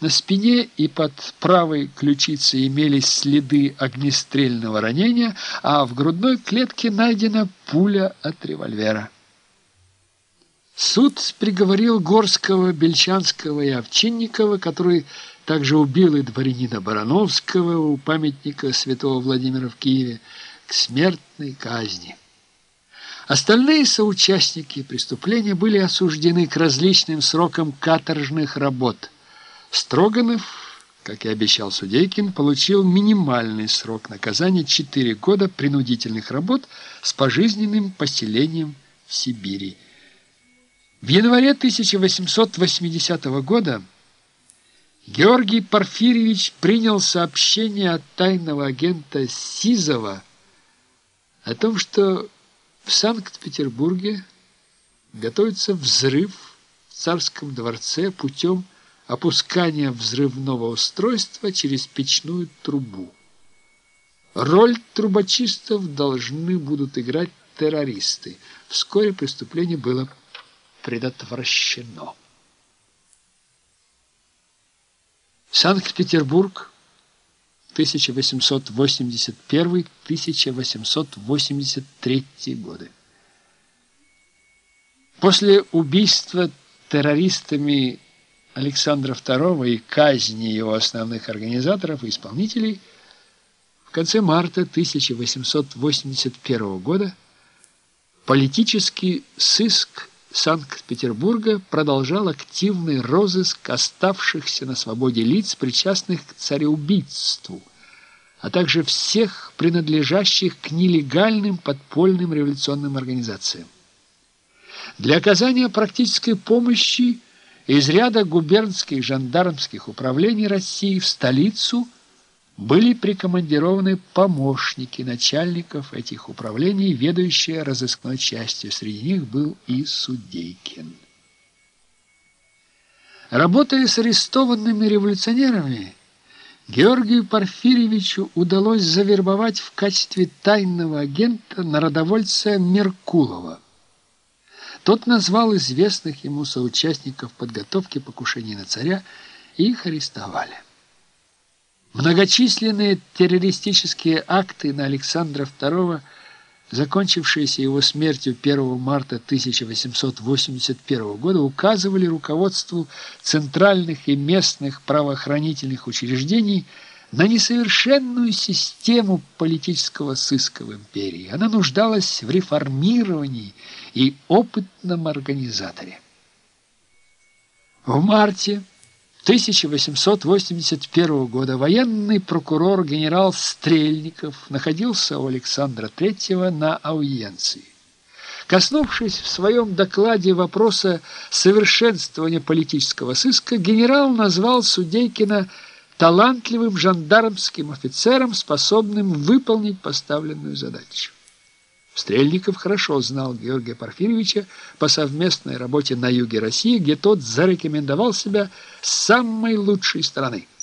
На спине и под правой ключицей имелись следы огнестрельного ранения, а в грудной клетке найдена пуля от револьвера. Суд приговорил Горского, Бельчанского и Овчинникова, который также убил и дворянина Барановского у памятника святого Владимира в Киеве, к смертной казни. Остальные соучастники преступления были осуждены к различным срокам каторжных работ. Строганов, как и обещал Судейкин, получил минимальный срок наказания 4 года принудительных работ с пожизненным поселением в Сибири. В январе 1880 года Георгий Порфирьевич принял сообщение от тайного агента Сизова о том, что в Санкт-Петербурге готовится взрыв в царском дворце путем опускания взрывного устройства через печную трубу. Роль трубочистов должны будут играть террористы. Вскоре преступление было предотвращено. Санкт-Петербург, 1881-1883 годы. После убийства террористами Александра II и казни его основных организаторов и исполнителей в конце марта 1881 года политический сыск Санкт-Петербурга продолжал активный розыск оставшихся на свободе лиц, причастных к цареубийству, а также всех принадлежащих к нелегальным подпольным революционным организациям. Для оказания практической помощи из ряда губернских жандармских управлений России в столицу – были прикомандированы помощники начальников этих управлений, ведущие разыскной частью. Среди них был и Судейкин. Работая с арестованными революционерами, Георгию Порфирьевичу удалось завербовать в качестве тайного агента народовольца Меркулова. Тот назвал известных ему соучастников подготовки покушений на царя и их арестовали. Многочисленные террористические акты на Александра II, закончившиеся его смертью 1 марта 1881 года, указывали руководству центральных и местных правоохранительных учреждений на несовершенную систему политического сыска в империи. Она нуждалась в реформировании и опытном организаторе. В марте 1881 года военный прокурор генерал Стрельников находился у Александра III на аудиенции. Коснувшись в своем докладе вопроса совершенствования политического сыска, генерал назвал Судейкина талантливым жандармским офицером, способным выполнить поставленную задачу. Стрельников хорошо знал Георгия Порфирьевича по совместной работе на юге России, где тот зарекомендовал себя с самой лучшей стороны –